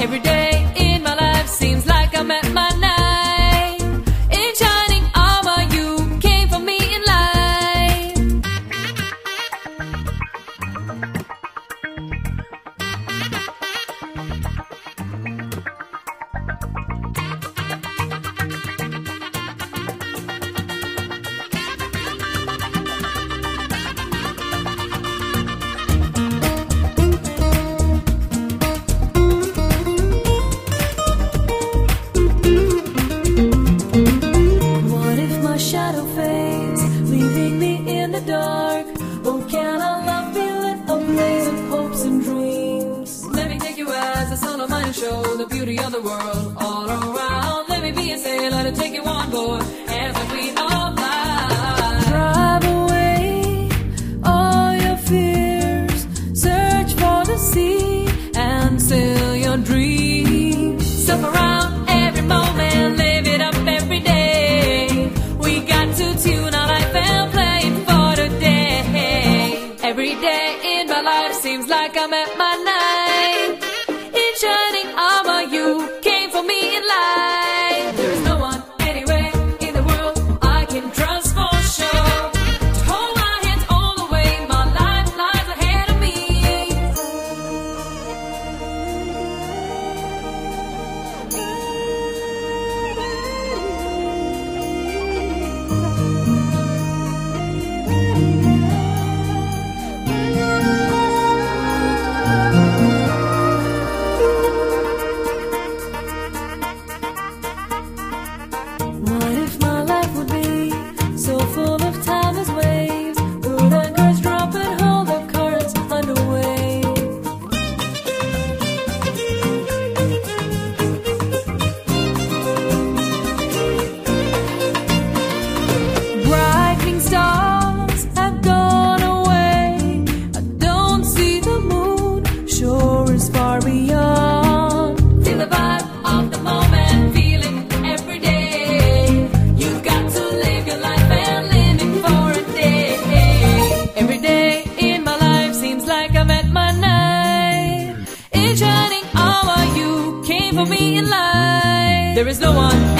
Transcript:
every day. Show the beauty of the world all around. Let me be a sailor to take you on board There is no one.